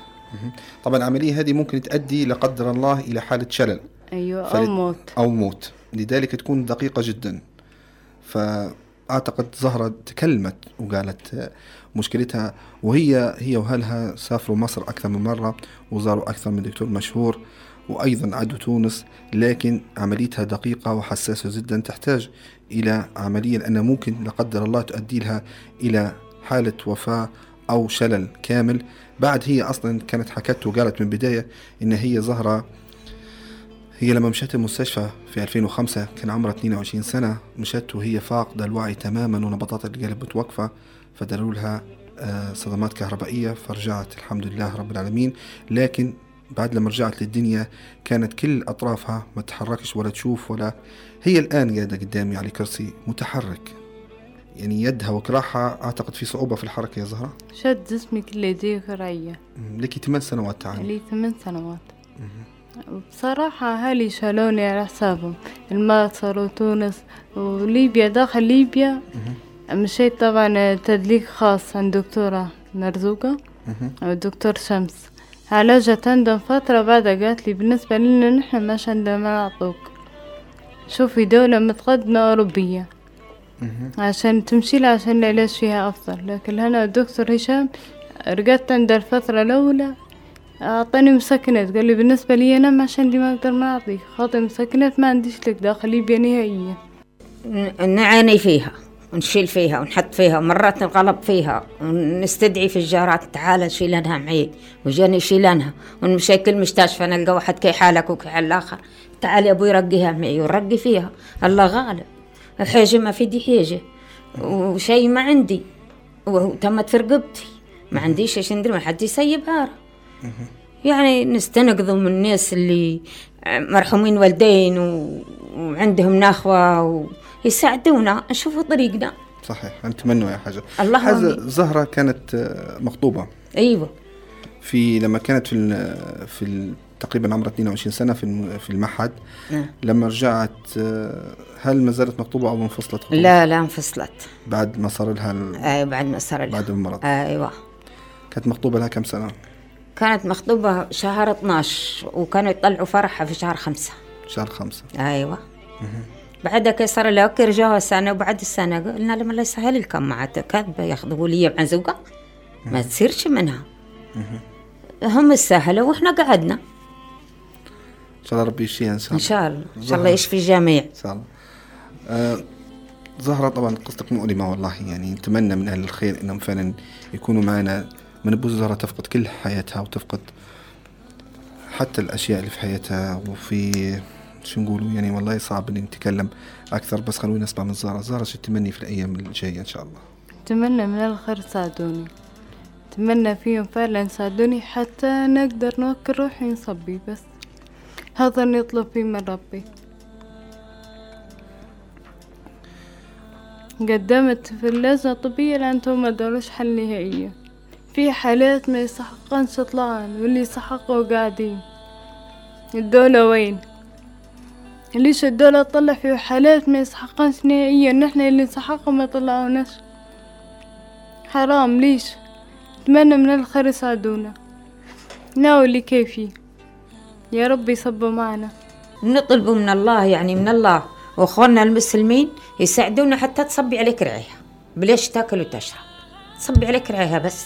طبعا العملية هذه ممكن تؤدي لا قدر الله إلى حالة شلل. أيوة أو موت. أو موت. لذلك تكون دقيقة جدا. فأعتقد زهرة تكلمت وقالت آه، مشكلتها وهي هي وأهلها سافروا مصر أكثر من مرة وزاروا أكثر من دكتور مشهور وأيضا عدوا تونس لكن عمليتها دقيقة وحساسة جدا. تحتاج إلى عملية لأنها ممكن لا قدر الله تؤدي لها إلى حالة وفاة أو شلل كامل. بعد هي أصلا كانت حكت وقالت من بداية إن هي زهرة هي لما مشت المستشفى في 2005 كان عمرها 22 سنة. مشت وهي فاقدة الوعي تماما ونبضات القلب متوقفة فداروا لها آه، صدمات كهربائية فرجعت الحمد لله رب العالمين. لكن بعد لما رجعت للدنيا كانت كل أطرافها ما تتحركش ولا تشوف ولا هي الآن قاعدة قدامي على كرسي متحرك. يعني يدها وكراعها أعتقد في صعوبة في الحركة يا زهرة؟ شد جسمي كله زي كرعية مم، لك ثمان سنوات تعاني لي ثمان سنوات. بصراحة أهلي شالوني على حسابهم. المات صاروا تونس وليبيا داخل ليبيا. مشيت طبعا تدليك خاص عند دكتورة مرزوقة أو دكتور شمس. عالجت عندهم فترة بعدها قالت لي بالنسبة لنا نحن ماش عندنا ما نعطوك. شوفي دولة متقدمة أوروبية. عشان تمشي لها عشان العلاج فيها أفضل. لكن هنا الدكتور هشام رقدت عند الفترة الأولى أعطاني مسكنات. قال لي بالنسبة لي أنا عشان عندي ما أقدر ما أعطيك. خاطر مسكنات ما عنديش لك داخل ليبيا نهائيا. ن- نعاني فيها ونشيل فيها ونحط فيها ومرات نغلب فيها ونستدعي في الجارات تعال شيلانها معي وجاني شيلانها ونمشي كل مستشفى نلقى واحد كي حالك وكي حال الآخر. تعال يا أبوي رقيها معي ونرقي فيها. الله غالب. حاجة ما في دي حاجة. وشي ما عندي. وتمت في رقبتي ما عنديش إيش ندير ما حد يسيبها. يعني نستنقذوا من الناس اللي مرحومين والدين و... وعندهم نخوة ويساعدونا نشوفوا طريقنا. صحيح نتمنى يا حاجة. اللهم حاجة. زهرة كانت مخطوبة. أيوه. في لما كانت في ال- في ال- تقريبا عمرها 22 سنة في في المعهد. نعم. لما رجعت آه، هل ما زالت مخطوبة أو انفصلت؟ لا لا انفصلت. بعد ما صار لها ال- آه بعد ما صار لها. بعد المرض. أيوه. كانت مخطوبة لها كم سنة؟ كانت مخطوبة شهر 12 وكانوا يطلعوا فرحها في شهر خمسة. شهر خمسة. أيوه. بعدها كي صار لها أوكي رجعوا سنة وبعد السنة قلنا لهم الله يسهل لكم معناتها كذبة ياخذوا لي مع زوجة. ما تصيرش منها. هم السهلة وإحنا قعدنا. إن شاء الله ربي يشفيها إن شاء إن الله. شاء الله. إن شاء الله يشفي الجميع. إن شاء الله. آه، زهرة طبعا قصتك مؤلمة والله يعني نتمنى من أهل الخير إنهم فعلا يكونوا معنا. ما نبوز زهرة تفقد كل حياتها وتفقد حتى الأشياء اللي في حياتها وفي شو نقولوا يعني والله صعب إني نتكلم أكثر بس خلونا نسمع من زهرة. زهرة شو تمني في الأيام الجاية إن شاء الله؟ أتمنى من الخير ساعدوني أتمنى فيهم فعلا ساعدوني حتى نقدر نوكل روحي نصبي بس هذا نطلب فيه من ربي. قدمت في اللجنة الطبية لأنتم ما داروش حل نهائية. في حالات ما يستحقنش طلعن واللي يستحقوا قاعدين. الدولة وين؟ ليش الدولة تطلع في حالات ما يستحقنش نهائيا؟ نحن اللي نستحقوا ما طلعوناش. حرام ليش؟ أتمنى من الخير يساعدونا. ناولي كيفي. يا رب يصبوا معنا. نطلبوا من الله يعني من الله وإخواننا المسلمين يساعدونا حتى تصبي عليك رعيها. بلاش تاكل وتشرب؟ تصبي عليك رعيها بس.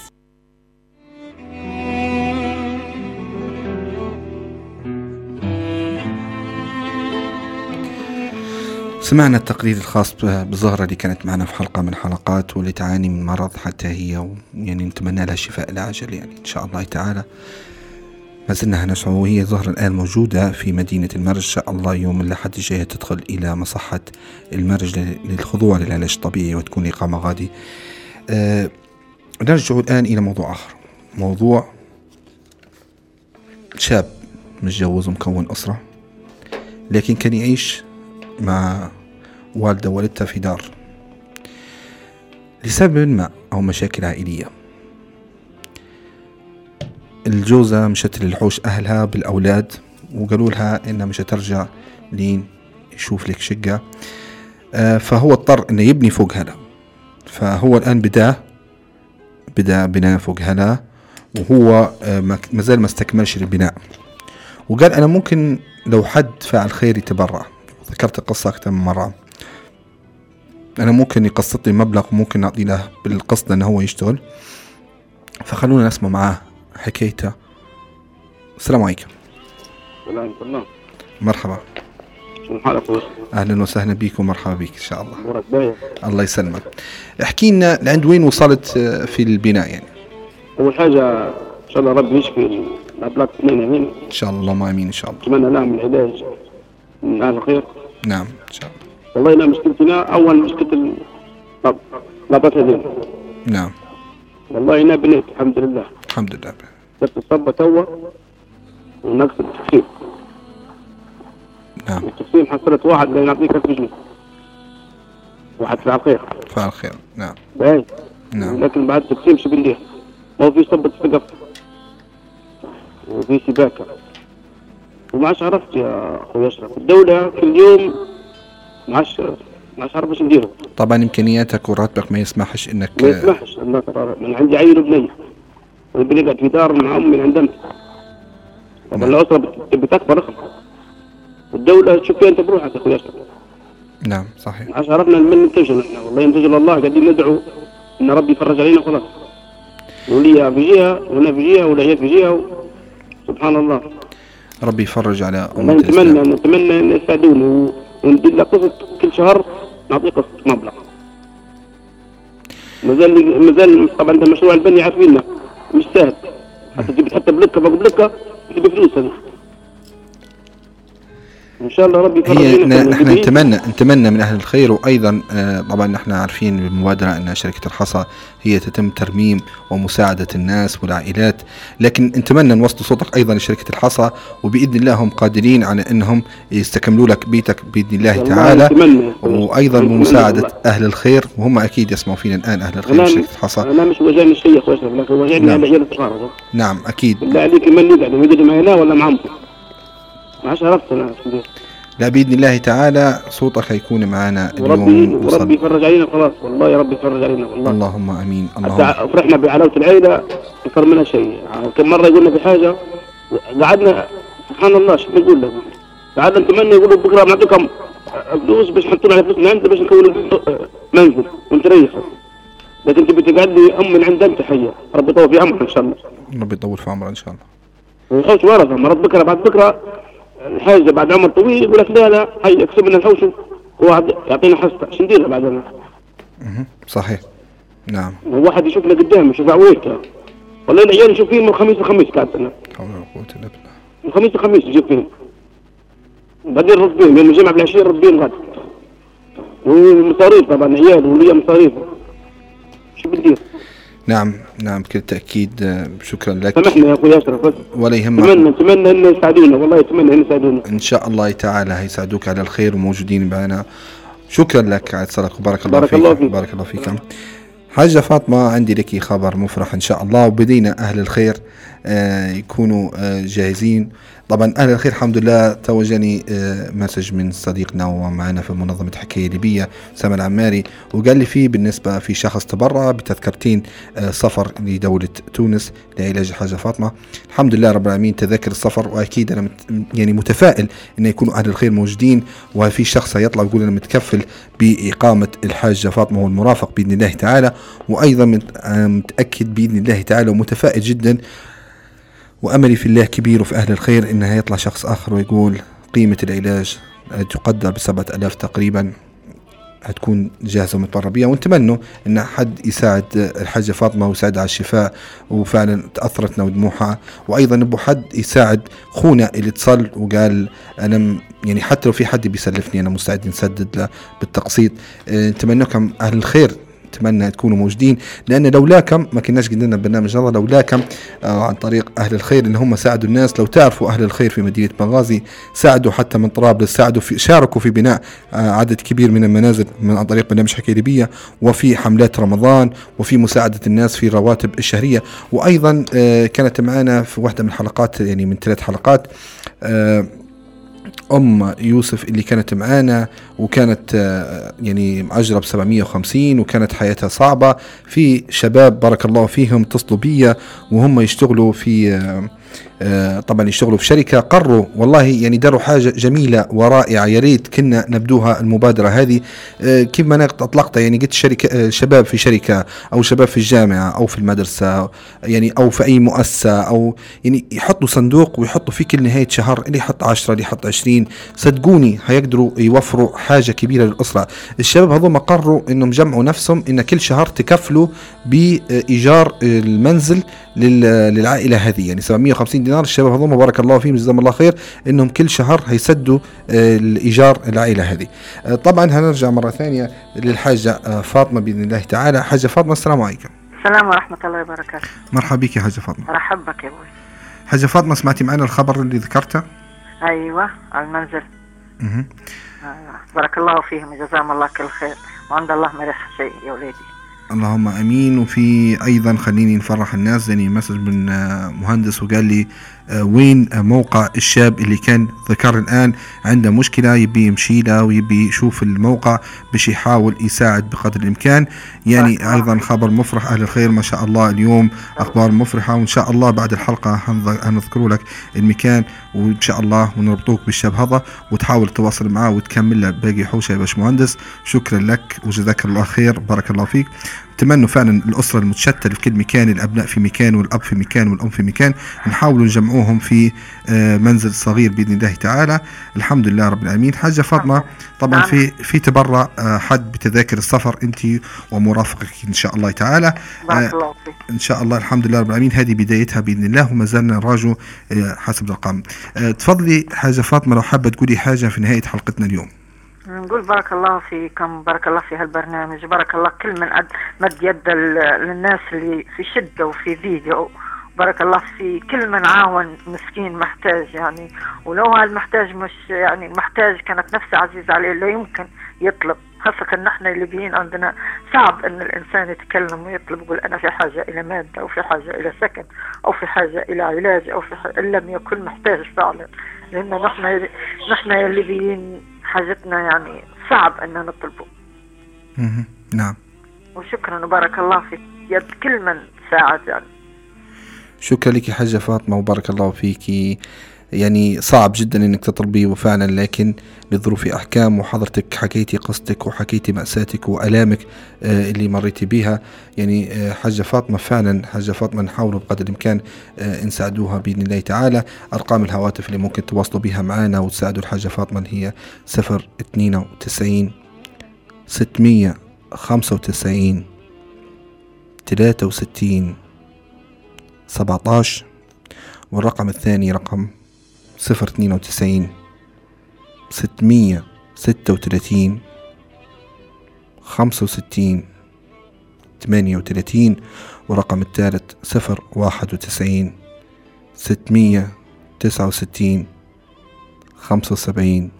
سمعنا التقرير الخاص ب- بزهرة اللي كانت معنا في حلقة من الحلقات واللي تعاني من مرض حتى هي و- يعني نتمنى لها الشفاء العاجل يعني إن شاء الله تعالى. ما زلنا نسعى وهي زهرة الآن موجودة في مدينة المرج. إن شاء الله يوم الأحد الجاي تدخل إلى مصحة المرج للخضوع للعلاج الطبيعي وتكون إقامة غادي. آه نرجع الآن إلى موضوع آخر. موضوع شاب متجوز ومكون أسرة لكن كان يعيش مع والدة والدته في دار. لسبب ما أو مشاكل عائلية. الجوزة مشت للحوش أهلها بالأولاد وقالوا لها إنها مش هترجع لين يشوف لك شقة. آه، فهو اضطر إنه يبني فوق هلا. فهو الآن بدأ بدأ بناء فوق هلا وهو آه، ما ما استكملش البناء. وقال أنا ممكن لو حد فاعل خير يتبرع. ذكرت القصة أكثر من مرة. أنا ممكن يقسط لي مبلغ وممكن نعطي له بالقسط إنه هو يشتغل. فخلونا نسمع معاه حكايته السلام عليكم. سلام الله مرحبا. أهلا وسهلا بك ومرحبا بك إن شاء الله. الله يسلمك. احكي لنا لعند وين وصلت آه، في البناء يعني؟ أول حاجة إن شاء الله ربي يشفي الأبلاط اثنين هذين إن شاء الله اللهم آمين إن شاء الله. أتمنى لهم العلاج من أهل الخير نعم إن شاء الله. والله أنا مشكلتنا أول مشكلة ال- الأبلاط هذين نعم. والله أنا بنيت الحمد لله. الحمد لله. الصبة توا ونقص التقسيم. نعم. التقسيم حصلت واحد لا يعطيك ألف جنيه. واحد فعل خير فعل خير نعم. باهي نعم. لكن بعد التقسيم شو بندير ما في صبة سقف. وفي سباكة. وما عادش عرفت يا أخوي أشرف. الدولة كل يوم ما عادش ما عادش عارف إيش نديروا طبعا إمكانياتك وراتبك ما يسمحش انك ما يسمحش. ترى من عندي عيل وبنية. ونبي نقعد في دار مع أمي اللي عندنا طبعا الأسرة بت- بتكبر رقم والدولة تشوف فيها أنت بروحك يا أخوي أشرف نعم صحيح. عرفنا من ننتجه نحن والله ينتج الله قاعدين ندعو إن ربي يفرج علينا خلاص. وليا في جهة وأنا في جهة والعيال في جهة و... سبحان الله. ربي يفرج على أمة نتمنى نتمنى أن يساعدوني. وندير له قسط كل شهر نعطيه قسط مبلغ. مازال مازال طبعا ده مشروع البني عارفينه مش سهل. حتى تجيب حتى بلكه فوق بلكه فلوس هذه إن شاء الله ربي هي نحن. نتمنى نتمنى من أهل الخير وأيضا آه، طبعا نحن عارفين بالمبادره أن شركة الحصى هي تتم ترميم ومساعدة الناس والعائلات لكن نتمنى نوصل صوتك أيضا لشركة الحصى وبإذن الله هم قادرين على أنهم يستكملوا لك بيتك بإذن الله تعالى نتمنى. وأيضا بمساعدة. أهل الخير وهم أكيد يسمعوا فينا الآن أهل الخير أنا- شركه الحصى أنا مش وجعني شيء يا أخوي لكن وجعني نعم. العيال الصغار هذول. نعم أكيد بالله عليك من يقعد يقعد مع هنا ولا مع عمكم ما عادش عرفت أنا. لا بإذن الله تعالى صوتك هيكون معنا اليوم وربي يفرج علينا خلاص. والله يا ربي يفرج علينا والله. اللهم آمين اللهم فرحنا بعلاوة العيلة صار منها شيء. كم مرة يقولنا في حاجة قعدنا سبحان الله شو نقول لك؟ قعدنا نتمنى يقولوا بكرة بنعطيكم فلوس باش نحطوا على فلوس من عندنا باش نكون منزل ونتريحوا لكن تبي تقعد لي أم من عند أنت حيه ربي يطول في عمرك إن شاء الله. ربي يطول في عمره إن شاء الله. الحوش ورثه مرات بكرة بعد بكرة الحاجة بعد عمر طويل يقول لك لا لا هيا اكسب لنا الحوش وواحد يعطينا حصة شو ندير بعدين مهم. صحيح. نعم. واحد يشوفنا قدام يشوف عويته والله العيال نشوف فيهم من الخميس لخميس قاعد أنا. حول ولا قوة إلا بالله. من خميس لخميس نجيب فيهم بعدين نرد بيهم يوم الجمعة بالعشية نرد بيهم غد ومصاريف طبعا عيال وليا مصاريف. شو بندير؟ نعم نعم بكل تأكيد آه، شكرا لك. سامحني يا أخوي أشرف. ولا يهمك. اتمنى اتمنى انه يساعدونا. والله اتمنى انه يساعدونا. إن شاء الله تعالى هيساعدوك على الخير وموجودين معنا. شكرا لك عاد صدق. وبارك الله بارك فيك الله فيك. بارك الله فيك حاجة فاطمة عندي لك خبر مفرح إن شاء الله. وبدينا أهل الخير آه، يكونوا آه، جاهزين. طبعا أهل الخير الحمد لله توجني آه، مسج من صديقنا ومعنا في منظمة حكاية ليبية أسامة العماري وقال لي فيه بالنسبة في شخص تبرع بتذكرتين آه، سفر لدولة تونس لعلاج حاجة فاطمة. الحمد لله رب العالمين تذاكر السفر وأكيد أنا مت يعني متفائل أن يكونوا أهل الخير موجودين وفي شخص هيطلع يقول أنا متكفل بإقامة الحاجة فاطمة والمرافق بإذن الله تعالى. وأيضا مت- آه، متأكد بإذن الله تعالى ومتفائل جدا وأملي في الله كبير وفي أهل الخير إنه هيطلع شخص آخر ويقول قيمة العلاج تقدر بسبعة ألاف تقريبا هتكون جاهزة ومتبرع بيها. ونتمنى إن حد يساعد الحاجة فاطمة ويساعدها على الشفاء وفعلا تأثرتنا ودموعها وأيضا نبو حد يساعد خونا اللي اتصل وقال أنا م- يعني حتى لو في حد بيسلفني أنا مستعد نسدد له بالتقسيط. آه، نتمنىكم أهل الخير. اتمنى تكونوا موجودين. لأن لولاكم ما كناش قدرنا برنامج هذا لولاكم آه عن طريق أهل الخير ان هم ساعدوا الناس. لو تعرفوا أهل الخير في مدينة بنغازي ساعدوا حتى من طرابلس ساعدوا في شاركوا في بناء آه عدد كبير من المنازل من عن طريق برنامج حكايه ليبية. وفي حملات رمضان وفي مساعدة الناس في الرواتب الشهرية. وأيضا آه كانت معنا في واحدة من الحلقات يعني من ثلاث حلقات آه أم يوسف اللي كانت معانا وكانت آه، يعني مأجرة ب 750 وكانت حياتها صعبة. في شباب بارك الله فيهم اتصلوا بيا وهم يشتغلوا في آه، طبعا يشتغلوا في شركة. قرروا والله يعني داروا حاجة جميلة ورائعة. يا ريت كنا نبدوها المبادرة هذه. آه، كيف ما أنا أطلقتها يعني قلت شركة آه، شباب في شركة أو شباب في الجامعة أو في المدرسة يعني أو في أي مؤسسة أو يعني يحطوا صندوق ويحطوا فيه كل نهاية شهر اللي يحط 10 اللي يحط 20 صدقوني هيقدروا يوفروا حاجة كبيرة للأسرة. الشباب هذول قرروا إنهم جمعوا نفسهم إن كل شهر تكفلوا بإيجار المنزل لل- للعائلة هذه. يعني 750 دينار دينار الشباب هذول بارك الله فيهم جزاهم الله خير إنهم كل شهر هيسدوا آه، الإيجار العائلة هذه. آه، طبعا هنرجع مرة ثانية للحاجة آه، فاطمة بإذن الله تعالى. حاجة فاطمة السلام عليكم. السلام ورحمة الله وبركاته. مرحبا بك يا حاجة فاطمة. مرحب بك يا أبوي. حاجة فاطمة سمعتي معنا الخبر اللي ذكرته؟ أيوه على المنزل. آه، بارك الله فيهم جزاهم الله كل خير. وعند الله ما رح شيء يا ولادي اللهم آمين. وفي أيضا خليني نفرح الناس زني مسج من مهندس وقال لي وين موقع الشاب اللي كان ذكر الآن عنده مشكلة يبي يمشي له ويبي يشوف الموقع باش يحاول يساعد بقدر الإمكان. يعني فيك. خبر مفرح أهل الخير ما شاء الله اليوم أخبار مفرحة وإن شاء الله بعد الحلقة هنذ- هنذكروا لك المكان وإن شاء الله ونربطوك بالشاب هذا وتحاول تتواصل معاه وتكمل له باقي حوشة يا باشمهندس. شكرا لك وجزاك الله خير بارك الله فيك. أتمنى فعلا الأسرة المتشتتة في كل مكان الأبناء في مكان والأب في مكان والأم في مكان نحاول نجمعوهم في آه، منزل صغير بإذن الله تعالى. الحمد لله رب العالمين. حاجة فاطمة طبعا نعم. في في تبرع آه، حد بتذاكر السفر أنت ومرافقك إن شاء الله تعالى. فيك. إن شاء الله الحمد لله رب العالمين. هذه بدايتها بإذن الله وما زلنا نراجع آه، حسب الأرقام. آه، تفضلي حاجة فاطمة لو حابة تقولي حاجة في نهاية حلقتنا اليوم. نقول بارك الله فيكم بارك الله في هالبرنامج بارك الله كل من مد يد للناس اللي في شدة وفي ضيقة بارك الله في كل من عاون مسكين محتاج يعني. ولو هالمحتاج مش يعني محتاج كانت نفسه عزيزة عليه لا يمكن يطلب. خاصة نحن الليبيين عندنا صعب إن الإنسان يتكلم ويطلب يقول أنا في حاجة إلى مادة أو في حاجة إلى سكن أو في حاجة إلى علاج أو في حاجة إن لم يكن محتاج فعلا. لأن نحن نحن الليبيين حاجتنا يعني صعب إن نطلبه. نعم. وشكرا وبارك الله في يد كل من ساعد يعني. شكرا لك حاجة فاطمة وبارك الله فيك يعني صعب جدا إنك تطلبي وفعلا لكن للظروف أحكام وحضرتك حكيتي قصتك وحكيتي مأساتك وألامك آه، اللي مريتي بها يعني آه، حاجة فاطمة فعلا حاجة فاطمة نحاول بقدر الإمكان آه، نساعدوها بإذن الله تعالى. أرقام الهواتف اللي ممكن تواصلوا بها معنا وتساعدوا الحاجة فاطمة اللي هي 092 695 63 17 والرقم الثاني رقم صفر اثنين وتسعين ستمية ستة وثلاثين خمسة وستين ثمانية وثلاثين والرقم الثالث صفر واحد وتسعين ستمية تسعة وستين خمسة وسبعين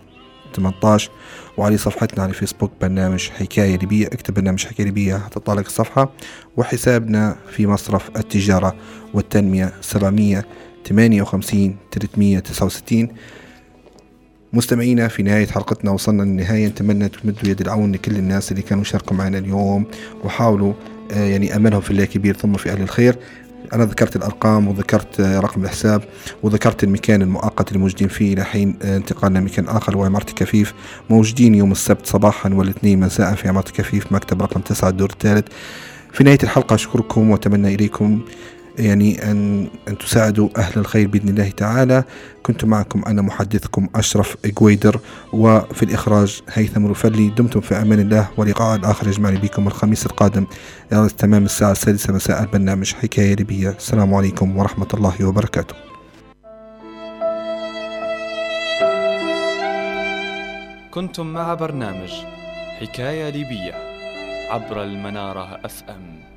18 وعلى صفحتنا على فيسبوك برنامج حكاية ليبية. اكتب برنامج حكاية ليبية هتطلع لك الصفحة. وحسابنا في مصرف التجارة والتنمية 758 369 مستمعينا في نهاية حلقتنا وصلنا للنهاية. نتمنى تمدوا يد العون لكل الناس اللي كانوا يشاركوا معنا اليوم. وحاولوا آه، يعني أملهم في الله كبير ثم في أهل الخير. أنا ذكرت الأرقام وذكرت آه، رقم الحساب وذكرت المكان المؤقت اللي موجودين فيه إلى حين آه، انتقالنا لمكان آخر وهو عمارة كفيف. موجودين يوم السبت صباحا والاثنين مساء في عمارة كفيف مكتب رقم 9 الدور الثالث. في نهاية الحلقة أشكركم وأتمنى إليكم يعني أن أن تساعدوا أهل الخير بإذن الله تعالى. كنت معكم أنا محدثكم أشرف قويدر وفي الإخراج هيثم رفلي. دمتم في أمان الله ولقاء آخر يجمعني بكم الخميس القادم. إلى تمام الساعة السادسة مساء البرنامج حكاية ليبية. السلام عليكم ورحمة الله وبركاته. كنتم مع برنامج حكاية ليبية عبر المنارة اف ام